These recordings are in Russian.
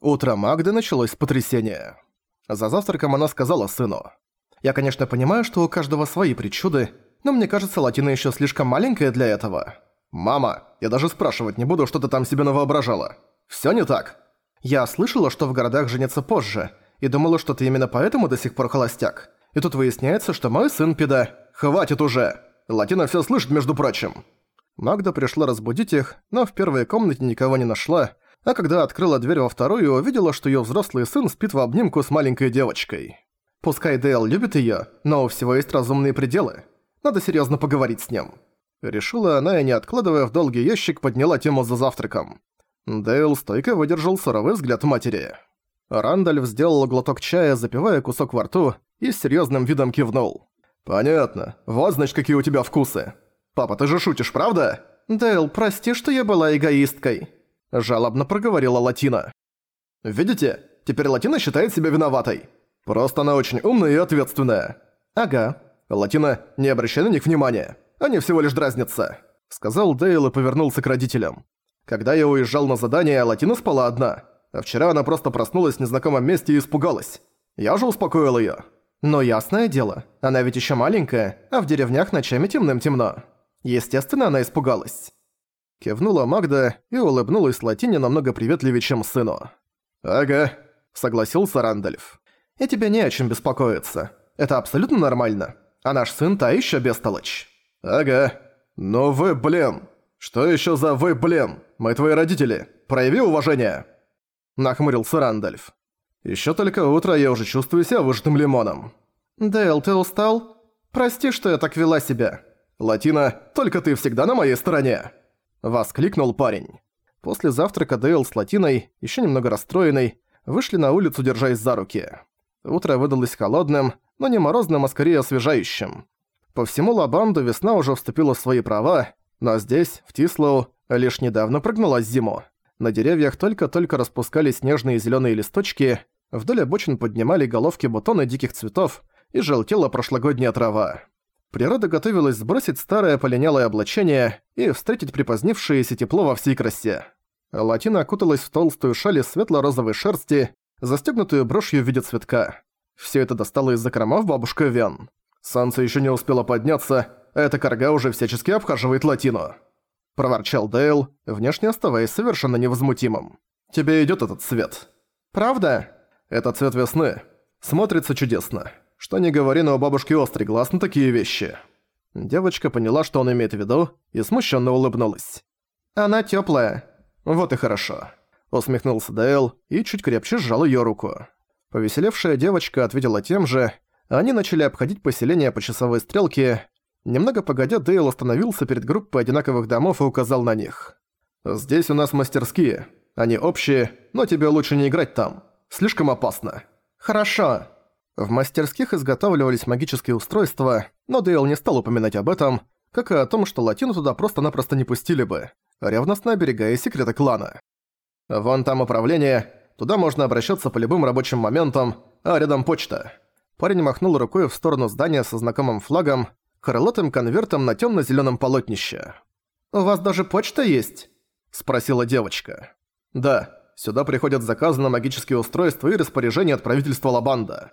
Утро Магды началось с потрясения. За завтраком она сказала сыну. «Я, конечно, понимаю, что у каждого свои причуды, но мне кажется, Латина еще слишком маленькая для этого. Мама, я даже спрашивать не буду, что ты там себе навоображала. Все не так?» «Я слышала, что в городах женятся позже, и думала, что ты именно поэтому до сих пор холостяк. И тут выясняется, что мой сын педа. Хватит уже! Латина все слышит, между прочим!» Магда пришла разбудить их, но в первой комнате никого не нашла, а когда открыла дверь во вторую, увидела, что её взрослый сын спит в обнимку с маленькой девочкой. Пускай Дейл любит её, но у всего есть разумные пределы. Надо серьёзно поговорить с ним. Решила она и, не откладывая в долгий ящик, подняла тему за завтраком. Дейл стойко выдержал суровый взгляд матери. Рандальф сделал глоток чая, запивая кусок во рту, и с серьёзным видом кивнул. «Понятно. Вот, значит, какие у тебя вкусы. Папа, ты же шутишь, правда?» «Дейл, прости, что я была эгоисткой», – жалобно проговорила Латина. «Видите? Теперь Латина считает себя виноватой. Просто она очень умная и ответственная». «Ага». «Латина, не обращай на них внимания. Они всего лишь дразнятся», – сказал Дейл и повернулся к родителям. «Когда я уезжал на задание, Латина спала одна. А вчера она просто проснулась в незнакомом месте и испугалась. Я же успокоил её». «Но ясное дело, она ведь ещё маленькая, а в деревнях ночами темным темно. Естественно, она испугалась». Кивнула Магда и улыбнулась Латине намного приветливее, чем сыну. «Ага», — согласился Рандольф. «И тебе не о чем беспокоиться. Это абсолютно нормально. А наш сын та ещё бестолочь». «Ага. Ну вы, блин. Что ещё за вы, блин? Мы твои родители. Прояви уважение». Нахмурился Рандольф. «Ещё только утро, я уже чувствую себя выжатым лимоном». «Дейл, ты устал? Прости, что я так вела себя». «Латина, только ты всегда на моей стороне!» Воскликнул парень. После завтрака Дейл с Латиной, еще немного расстроенной, вышли на улицу, держась за руки. Утро выдалось холодным, но не морозным, а скорее освежающим. По всему Лабанду весна уже вступила в свои права, но здесь, в Тислоу, лишь недавно прогналась зиму. На деревьях только-только распускались снежные зеленые листочки, вдоль обочин поднимали головки бутоны диких цветов и желтела прошлогодняя трава. Природа готовилась сбросить старое полинялое облачение и встретить припозднившееся тепло во всей красе. Латина окуталась в толстую шаль из светло-розовой шерсти, застегнутую брошью в виде цветка. Все это достало из закромов бабушка Вен. Солнце еще не успело подняться, а эта корга уже всячески обхаживает Латину. Проворчал Дейл, внешне оставаясь совершенно невозмутимым. «Тебе идет этот цвет». «Правда?» «Это цвет весны. Смотрится чудесно». Что не говори, но у бабушки острый глаз на такие вещи. Девочка поняла, что он имеет в виду, и смущенно улыбнулась. «Она теплая. Вот и хорошо», — усмехнулся Дейл и чуть крепче сжал ее руку. Повеселевшая девочка ответила тем же, они начали обходить поселение по часовой стрелке. Немного погодя, Дейл остановился перед группой одинаковых домов и указал на них. «Здесь у нас мастерские. Они общие, но тебе лучше не играть там. Слишком опасно». «Хорошо», в мастерских изготавливались магические устройства, но Дейл не стал упоминать об этом, как и о том, что Латину туда просто-напросто не пустили бы, ревностно оберегая секреты клана. Вон там управление, туда можно обращаться по любым рабочим моментам, а рядом почта. Парень махнул рукой в сторону здания со знакомым флагом, крылатым конвертом на тёмно-зелёном полотнище. «У вас даже почта есть?» – спросила девочка. «Да, сюда приходят заказы на магические устройства и распоряжения от правительства Лабанда».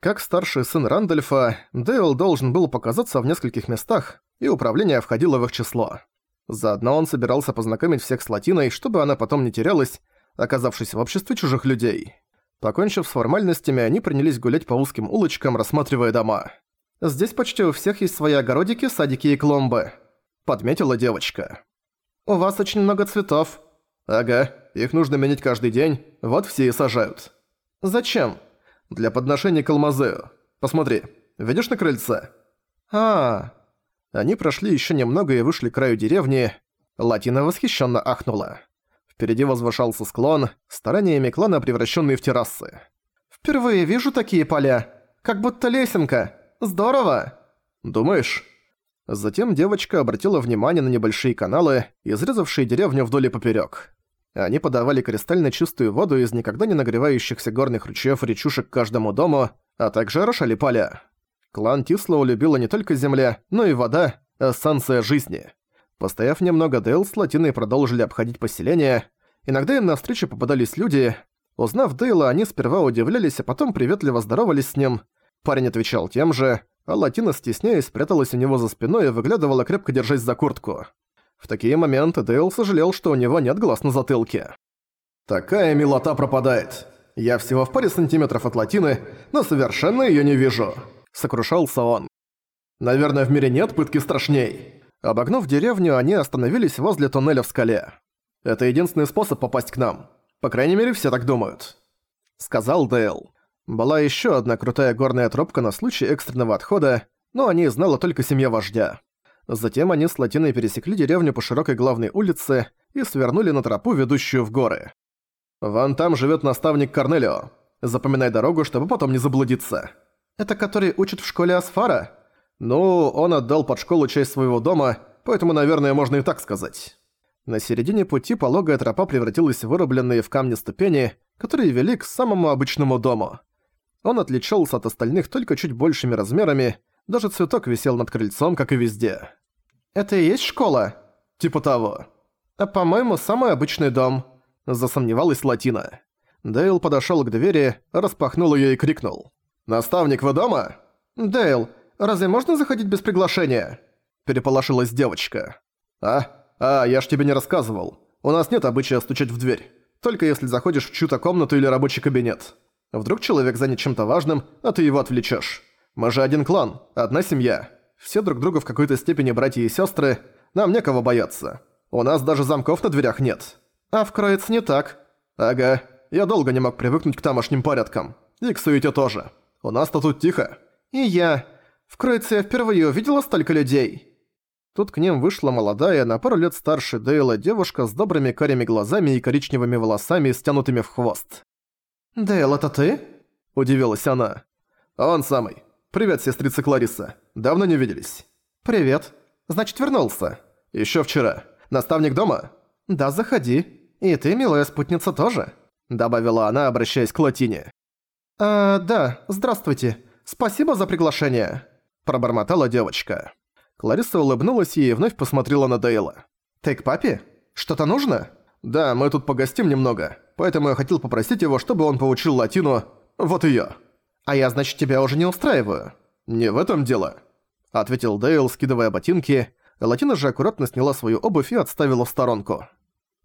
Как старший сын Рандольфа, Дейл должен был показаться в нескольких местах, и управление входило в их число. Заодно он собирался познакомить всех с Латиной, чтобы она потом не терялась, оказавшись в обществе чужих людей. Покончив с формальностями, они принялись гулять по узким улочкам, рассматривая дома. «Здесь почти у всех есть свои огородики, садики и клумбы», — подметила девочка. «У вас очень много цветов». «Ага, их нужно менять каждый день, вот все и сажают». «Зачем?» Для подношения к Алмазею. Посмотри, видишь на крыльце? А, Они прошли еще немного и вышли к краю деревни. Латина восхищенно ахнула. Впереди возвышался склон, стараниями клана превращенный в террасы. «Впервые вижу такие поля. Как будто лесенка. Здорово!» «Думаешь?» Затем девочка обратила внимание на небольшие каналы, изрезавшие деревню вдоль и поперёк. Они подавали кристально чистую воду из никогда не нагревающихся горных ручьёв и речушек каждому дому, а также орошали поля. Клан Тислоу любила не только земля, но и вода, эссенция жизни. Постояв немного, Дейл с Латиной продолжили обходить поселение. Иногда им навстречу попадались люди. Узнав Дейла, они сперва удивлялись, а потом приветливо здоровались с ним. Парень отвечал тем же, а Латина, стесняясь, спряталась у него за спиной и выглядывала, крепко держась за куртку. В такие моменты Дейл сожалел, что у него нет глаз на затылке. «Такая милота пропадает. Я всего в паре сантиметров от Латины, но совершенно её не вижу», — сокрушался он. «Наверное, в мире нет пытки страшней». Обогнув деревню, они остановились возле туннеля в скале. «Это единственный способ попасть к нам. По крайней мере, все так думают», — сказал Дейл. Была еще одна крутая горная тропка на случай экстренного отхода, но о ней знала только семья вождя. Затем они с Латиной пересекли деревню по широкой главной улице и свернули на тропу, ведущую в горы. «Вон там живет наставник Корнелио. Запоминай дорогу, чтобы потом не заблудиться». «Это который учит в школе Асфара?» «Ну, он отдал под школу часть своего дома, поэтому, наверное, можно и так сказать». На середине пути пологая тропа превратилась в вырубленные в камне ступени, которые вели к самому обычному дому. Он отличался от остальных только чуть большими размерами, даже цветок висел над крыльцом, как и везде. «Это и есть школа?» «Типа того». «А по-моему, самый обычный дом», – засомневалась Латина. Дейл подошёл к двери, распахнул её и крикнул. «Наставник, вы дома?» «Дейл, разве можно заходить без приглашения?» Переполошилась девочка. «А? А, я ж тебе не рассказывал. У нас нет обычая стучать в дверь. Только если заходишь в чью-то комнату или рабочий кабинет. Вдруг человек занят чем-то важным, а ты его отвлечешь. Мы же один клан, одна семья. Все друг друга в какой-то степени братья и сестры. Нам некого бояться. У нас даже замков на дверях нет. А в Кроиц не так. Ага. Я долго не мог привыкнуть к тамошним порядкам. И к суете тоже. У нас-то тут тихо. И я. В Кроице я впервые увидела столько людей. Тут к ним вышла молодая, на пару лет старше Дейла девушка с добрыми карими глазами и коричневыми волосами, стянутыми в хвост. «Дейл, это ты?» – удивилась она. «Он самый. Привет, сестрица Клариса. Давно не виделись». «Привет. Значит, вернулся?» «Ещё вчера. Наставник дома?» «Да, заходи. И ты, милая спутница, тоже?» Добавила она, обращаясь к Латине. «А, да, здравствуйте. Спасибо за приглашение», пробормотала девочка. Клариса улыбнулась ей и вновь посмотрела на Дейла. «Ты к папе? Что-то нужно?» «Да, мы тут погостим немного, поэтому я хотел попросить его, чтобы он поучил латину... вот её». «А я, значит, тебя уже не устраиваю?» «Не в этом дело», — ответил Дейл, скидывая ботинки. Латина же аккуратно сняла свою обувь и отставила в сторонку.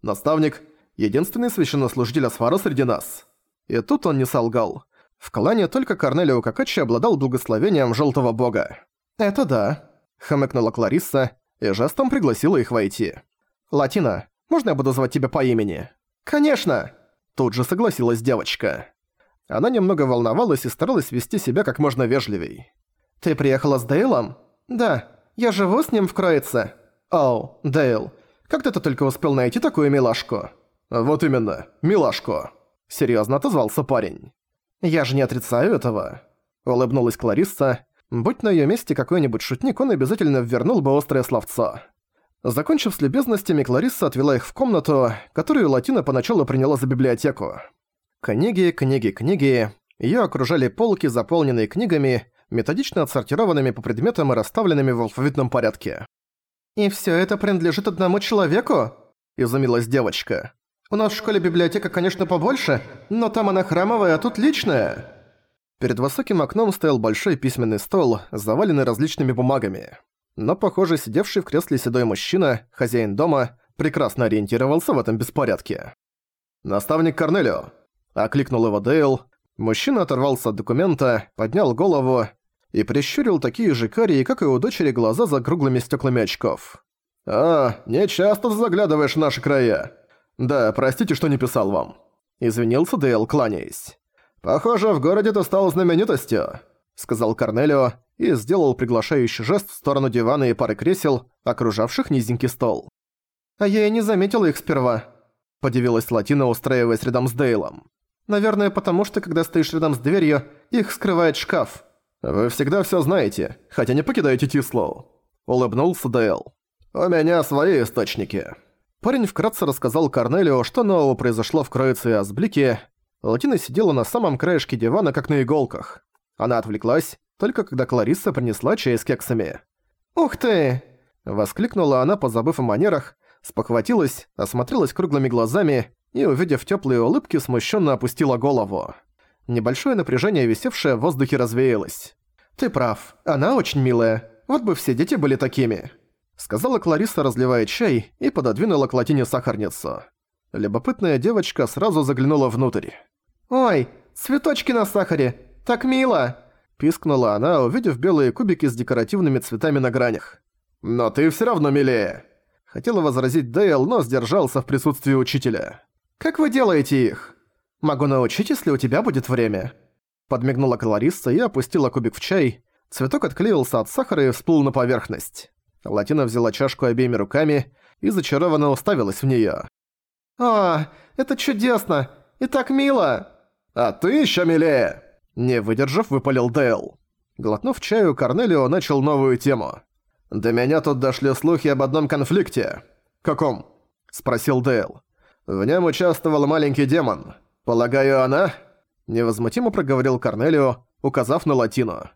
«Наставник — единственный священнослужитель Асфара среди нас». И тут он не солгал. В клане только Корнелио Какачи обладал благословением Желтого Бога. «Это да», — хмыкнула Кларисса и жестом пригласила их войти. «Латина, можно я буду звать тебя по имени?» «Конечно!» Тут же согласилась девочка. Она немного волновалась и старалась вести себя как можно вежливей. «Ты приехала с Дейлом?» «Да, я живу с ним в Кроице». «Оу, Дейл, как ты-то только успел найти такую милашку?» «Вот именно, милашку», — серьёзно отозвался парень. «Я же не отрицаю этого», — улыбнулась Кларисса. Будь на её месте какой-нибудь шутник, он обязательно вернул бы острое словцо. Закончив с любезностями, Кларисса отвела их в комнату, которую Латина поначалу приняла за библиотеку. Книги, книги, книги. Её окружали полки, заполненные книгами, методично отсортированными по предметам и расставленными в алфавитном порядке. «И всё это принадлежит одному человеку?» – изумилась девочка. «У нас в школе библиотека, конечно, побольше, но там она храмовая, а тут личная». Перед высоким окном стоял большой письменный стол, заваленный различными бумагами. Но, похоже, сидевший в кресле седой мужчина, хозяин дома, прекрасно ориентировался в этом беспорядке. «Наставник Корнелио!» – окликнул его Дейл. Мужчина оторвался от документа, поднял голову и прищурил такие же карие, как и у дочери, глаза за круглыми стеклами очков. «А, не часто заглядываешь в наши края. Да, простите, что не писал вам». Извинился Дейл, кланяясь. «Похоже, в городе ты стал знаменитостью», — сказал Корнелио, и сделал приглашающий жест в сторону дивана и пары кресел, окружавших низенький стол. «А я и не заметила их сперва», – подивилась Латина, устраиваясь рядом с Дейлом. «Наверное, потому что, когда стоишь рядом с дверью, их скрывает шкаф». «Вы всегда всё знаете, хотя не покидаете Тислоу», – улыбнулся Дейл. «У меня свои источники». Парень вкратце рассказал Корнелио, что нового произошло в Кроице и Асблике. Латина сидела на самом краешке дивана, как на иголках. Она отвлеклась, только когда Кларисса принесла чай с кексами. «Ух ты!» – воскликнула она, позабыв о манерах, спохватилась, осмотрелась круглыми глазами и, увидев теплые улыбки, смущенно опустила голову. Небольшое напряжение, висевшее в воздухе, развеялось. «Ты прав, она очень милая. Вот бы все дети были такими», — сказала Клариса, разливая чай, и пододвинула к Латине сахарницу. Любопытная девочка сразу заглянула внутрь. «Ой, цветочки на сахаре! Так мило!» Пискнула она, увидев белые кубики с декоративными цветами на гранях. «Но ты все равно милее!» Хотела возразить Дейл, но сдержался в присутствии учителя. «Как вы делаете их?» «Могу научить, если у тебя будет время». Подмигнула Кларисса и опустила кубик в чай. Цветок отклеился от сахара и всплыл на поверхность. Латина взяла чашку обеими руками и зачарованно уставилась в неё. «А, это чудесно! И так мило!» «А ты ещё милее!» Не выдержав, выпалил Дейл. Глотнув чаю, Корнелио начал новую тему. «До меня тут дошли слухи об одном конфликте». «Каком?» – спросил Дейл. «В нем участвовал маленький демон. Полагаю, она?» Невозмутимо проговорил Корнелио, указав на латину.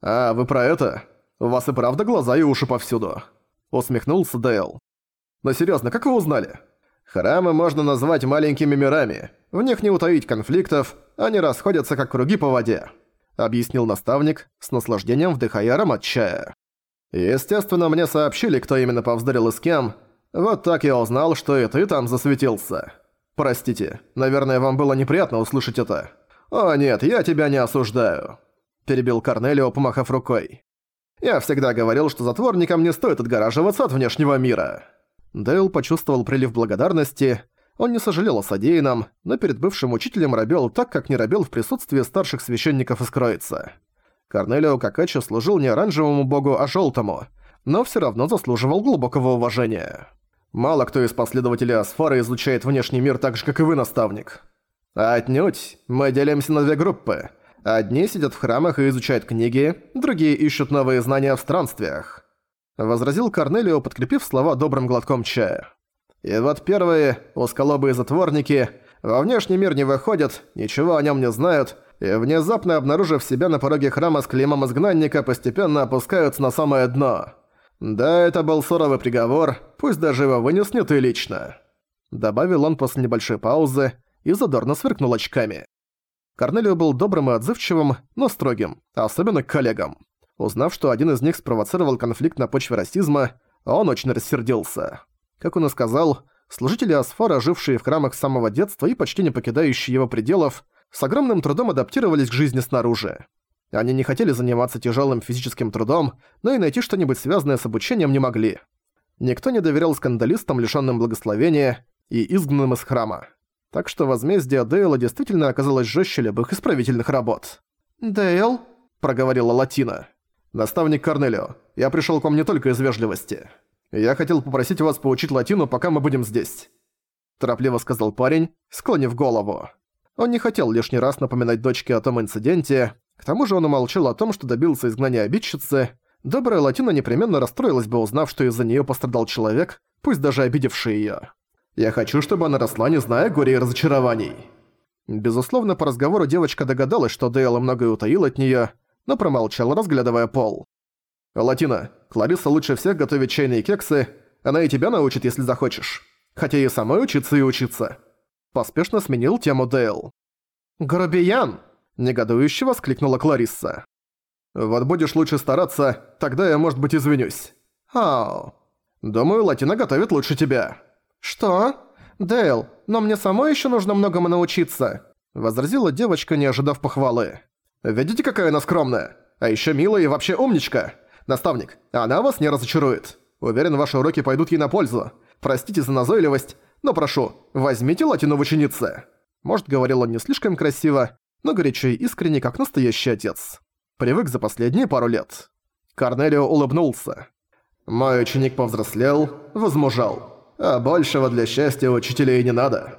«А, вы про это? У вас и правда глаза и уши повсюду?» Усмехнулся Дейл. «Но серьезно, как вы узнали?» «Храмы можно назвать маленькими мирами. В них не утаить конфликтов, они расходятся как круги по воде», объяснил наставник, с наслаждением вдыхая аромат чая. «Естественно, мне сообщили, кто именно повздорил и с кем. Вот так я узнал, что и ты там засветился. Простите, наверное, вам было неприятно услышать это. О нет, я тебя не осуждаю», перебил Корнелио, помахав рукой. «Я всегда говорил, что затворникам не стоит отгораживаться от внешнего мира». Дейл почувствовал прилив благодарности, он не сожалел о содеянном, но перед бывшим учителем робел так, как не робел в присутствии старших священников из Кроица. Корнелио Какачо служил не оранжевому богу, а желтому, но все равно заслуживал глубокого уважения. Мало кто из последователей Асфара изучает внешний мир так же, как и вы, наставник. Отнюдь, мы делимся на две группы. Одни сидят в храмах и изучают книги, другие ищут новые знания в странствиях. Возразил Корнелио, подкрепив слова добрым глотком чая. И вот первые, узколобые затворники, во внешний мир не выходят, ничего о нем не знают, и внезапно обнаружив себя на пороге храма с клеймом изгнанника, постепенно опускаются на самое дно. Да, это был суровый приговор, пусть даже его вынес не ты лично. Добавил он после небольшой паузы и задорно сверкнул очками. Корнелио был добрым и отзывчивым, но строгим, особенно к коллегам. Узнав, что один из них спровоцировал конфликт на почве расизма, он очень рассердился. Как он и сказал, служители Асфара, жившие в храмах с самого детства и почти не покидающие его пределов, с огромным трудом адаптировались к жизни снаружи. Они не хотели заниматься тяжелым физическим трудом, но и найти что-нибудь связанное с обучением не могли. Никто не доверял скандалистам, лишённым благословения, и изгнанным из храма. Так что возмездие Дейла действительно оказалось жестче любых исправительных работ. «Дейл?» – проговорила Латина. «Наставник Корнелио, я пришёл к вам не только из вежливости». «Я хотел попросить вас поучить латину, пока мы будем здесь», – торопливо сказал парень, склонив голову. Он не хотел лишний раз напоминать дочке о том инциденте, к тому же он умолчал о том, что добился изгнания обидчицы. Добрая латина непременно расстроилась бы, узнав, что из-за неё пострадал человек, пусть даже обидевший её. «Я хочу, чтобы она росла, не зная горя и разочарований». Безусловно, по разговору девочка догадалась, что Дейла многое утаил от неё, но промолчала, разглядывая пол. «Латина, Клариса лучше всех готовит чайные кексы. Она и тебя научит, если захочешь. Хотя и самой учиться и учиться». Поспешно сменил тему Дейл. «Грубиян!» – негодующе воскликнула Кларисса. «Вот будешь лучше стараться, тогда я, может быть, извинюсь». «Ау». «Думаю, Латина готовит лучше тебя». «Что? Дейл, но мне самой еще нужно многому научиться», – возразила девочка, не ожидав похвалы. «Видите, какая она скромная? А еще милая и вообще умничка. «Наставник, она вас не разочарует. Уверен, ваши уроки пойдут ей на пользу. Простите за назойливость, но прошу, возьмите латину в ученицы». Может, говорил он не слишком красиво, но горячо и искренне, как настоящий отец. Привык за последние пару лет. Корнелио улыбнулся. «Мой ученик повзрослел, возмужал. А большего для счастья учителей не надо».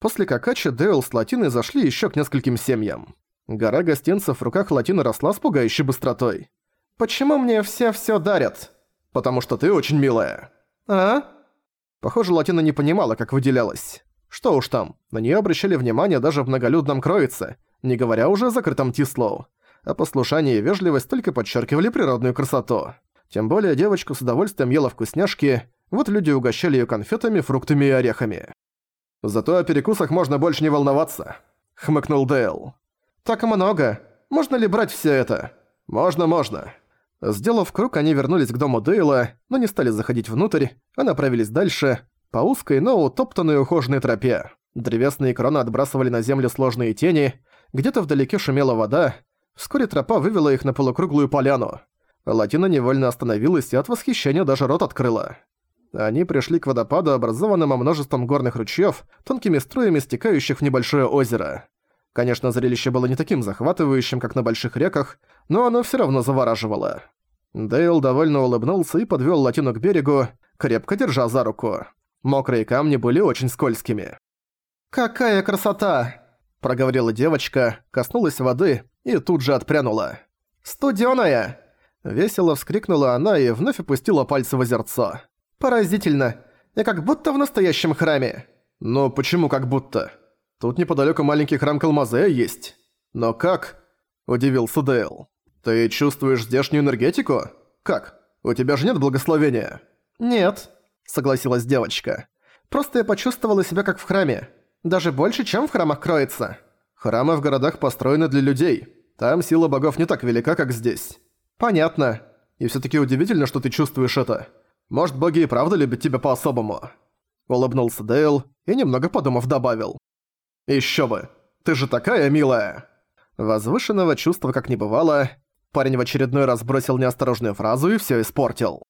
После Какачи Дейл с Латиной зашли еще к нескольким семьям. Гора гостинцев в руках Латины росла с пугающей быстротой. «Почему мне все все дарят?» «Потому что ты очень милая». «А?» Похоже, Латина не понимала, как выделялась. Что уж там, на нее обращали внимание даже в многолюдном Кроице, не говоря уже о закрытом Тислоу. А послушание и вежливость только подчеркивали природную красоту. Тем более девочка с удовольствием ела вкусняшки, вот люди угощали ее конфетами, фруктами и орехами. Зато о перекусах можно больше не волноваться», — хмыкнул Дейл. «Так много. Можно ли брать все это?» «Можно, можно». Сделав круг, они вернулись к дому Дейла, но не стали заходить внутрь, а направились дальше, по узкой, но утоптанной ухоженной тропе. Древесные кроны отбрасывали на землю сложные тени, где-то вдалеке шумела вода, вскоре тропа вывела их на полукруглую поляну. Латина невольно остановилась и от восхищения даже рот открыла. Они пришли к водопаду, образованному множеством горных ручьёв, тонкими струями стекающих в небольшое озеро. Конечно, зрелище было не таким захватывающим, как на больших реках, но оно всё равно завораживало. Дейл довольно улыбнулся и подвёл Латину к берегу, крепко держа за руку. Мокрые камни были очень скользкими. «Какая красота!» – проговорила девочка, коснулась воды и тут же отпрянула. «Студёная!» Весело вскрикнула она и вновь опустила пальцы в озерцо. «Поразительно! Я как будто в настоящем храме!» «Но почему как будто? Тут неподалёку маленький храм Калмазея есть. Но как?» – удивился Дейл. «Ты чувствуешь здешнюю энергетику? Как? У тебя же нет благословения?» «Нет», – согласилась девочка. «Просто я почувствовала себя как в храме. Даже больше, чем в храмах кроется. Храмы в городах построены для людей. Там сила богов не так велика, как здесь». «Понятно. И всё-таки удивительно, что ты чувствуешь это. Может, боги и правда любят тебя по-особому?» Улыбнулся Дейл и, немного подумав, добавил. «Ещё бы! Ты же такая милая!» Возвышенного чувства как не бывало, парень в очередной раз бросил неосторожную фразу и всё испортил.